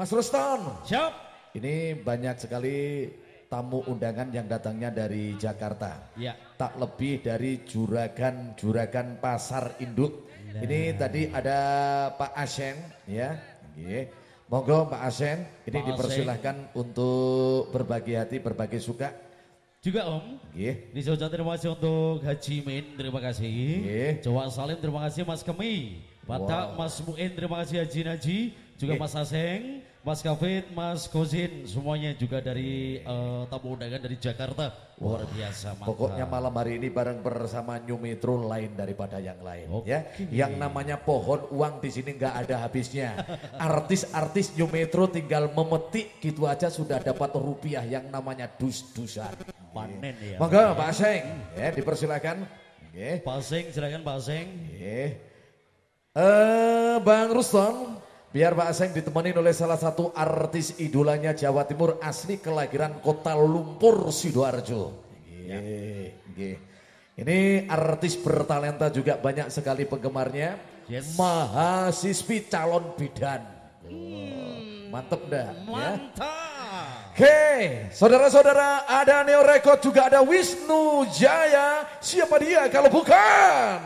Mas Ruston. Siap. Ini banyak sekali tamu undangan yang datangnya dari Jakarta. Ya. Tak lebih dari juragan-juragan pasar induk. Nah. Ini tadi ada Pak Asen ya. Oke. Monggo Pak Asen, ini Pak dipersilahkan untuk berbagi hati, berbagi suka. Juga Om. Oke. Ini saya terima kasih untuk Haji Min, terima kasih. Oke. Jawa Salim, terima kasih Mas Kemi. Batak, Wow. Mas Muin, terima kasih Haji Naji. Juga. Mas Aseng, Mas Kafid, Mas Kozin. Semuanya juga dari eh, tamu undangan dari Jakarta. Luar biasa, mantap. Pokoknya malam hari ini bareng bersama New Metro lain daripada yang lain ya. Oke. Yang namanya pohon uang di sini nggak ada habisnya. Artis-artis New Metro tinggal memetik gitu aja sudah dapat rupiah yang namanya dus-dusan. Panen ya. Monggo Pak Aseng ya dipersilakan. Oke. Pak Aseng, silakan Pak Aseng. Oke. Eh Bang Ruston, biar Pak Aseng ditemani oleh salah satu artis idolanya Jawa Timur asli kelahiran Kota Lumpur Sidoarjo. Oke, oke. Ini artis bertalenta juga banyak sekali penggemarnya. Yes. Mahasiswi calon bidan. Oh, mantep dah ya. Mantap. Oke, saudara-saudara ada Neo Record juga ada Wisnu Jaya. Siapa dia kalau bukan?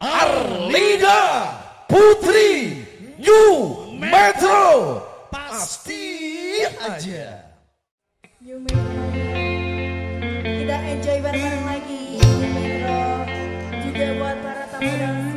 Arlida Putri New Metro. Pasti aja. New Metro. Kita enjoy bareng-bareng lagi. New Metro. Juga buat para tamu dan